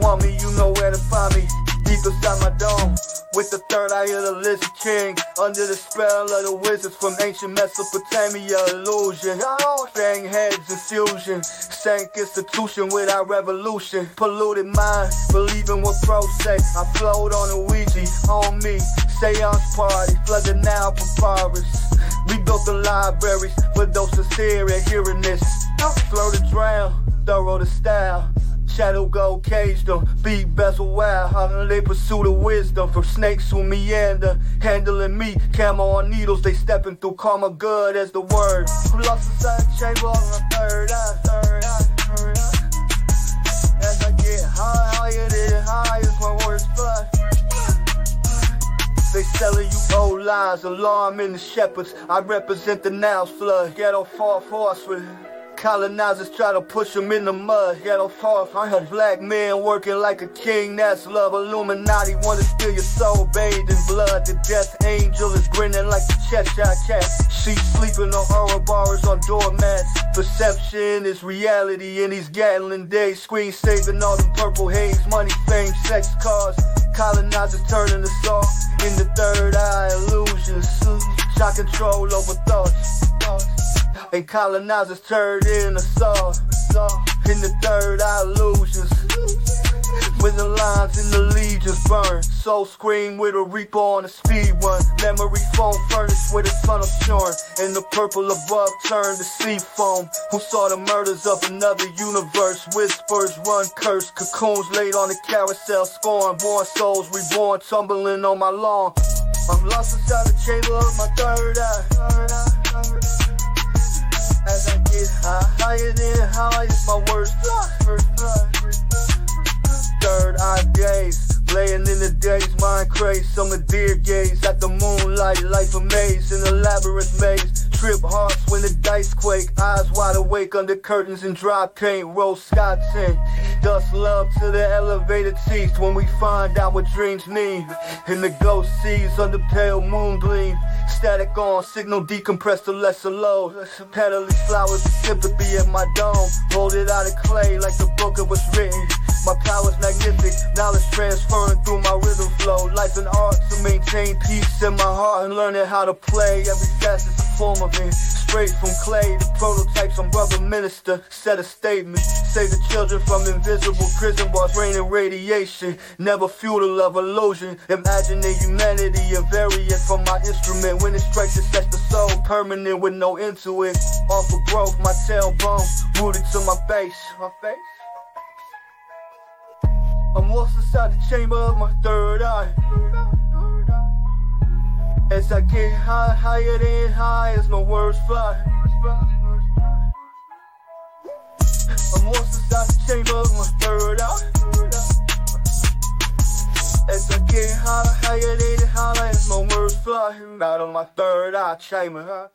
want me, you know where to find me. Deep inside my dome, with the third eye of the lizard king. Under the spell of the wizards from ancient Mesopotamia, illusion. Fang heads, infusion. Stank institution without revolution. Polluted mind, believing what pros say. I float on a Ouija, on me. Seance party, flooded now papyrus. We built the libraries for those sincere at hearing this. Slow to drown, thorough to style. Shadow gold cage them, beat bezel wow. How they pursue the wisdom from snakes who meander, handling me. Camo on needles, they stepping through karma good as the word. Who lost the chamber on the third eye, third eye, third eye. As I get high, higher than high as my words fly. They selling you old lies, alarming the shepherds. I represent the now flood, ghetto far force with Colonizers try to push them in the mud. Ghetto far I heard black men working like a king. That's love. Illuminati wanna steal your soul, bathed in blood. The death angel is grinning like a Cheshire cat. She sleeping on horror bars on doormats. Perception is reality in these Gatling days. Screen saving all the purple haze, money, fame, sex, cars. Colonizers turning us off in the third eye illusions. Shot control over thoughts. And colonizers turned into saw. In the third eye illusions. When the lines in the legions burn. Soul scream with a reaper on a speed run. Memory foam furnace with a tunnel shorn. And the purple above turned to sea foam. Who saw the murders of another universe? Whispers run curse. Cocoons laid on the carousel. Scorn. Born souls reborn. Tumbling on my lawn. I'm lost inside the chamber of my. Third eye, craze. Summer deer gaze at the moonlight, life a maze in a labyrinth maze. Trip hearts when the dice quake, eyes wide awake under curtains and dry paint. Roll scotch in, dust love to the elevated teeth when we find out what dreams mean. In the ghost seas under pale moon gleam. Static on, signal decompressed to lesser load. Petally flowers of sympathy at my dome. Rolled it out of clay like the book it was written. My power's magnific, knowledge transferring maintain peace in my heart and learning how to play. Every facet's a form of it. Straight from clay, the prototypes on brother minister. Set a statement, save the children from invisible prison bars, raining radiation. Never futile of illusion. Imagining humanity and variant from my instrument. When it strikes, it sets the soul permanent with no end to it. Off of growth, my tailbone rooted to my face. My face. I'm lost inside the chamber of my third eye. As I get high, higher than high as my words fly. I'm once inside the chamber, my third eye. As I get higher, higher than high as my words fly. Out of my third eye chamber.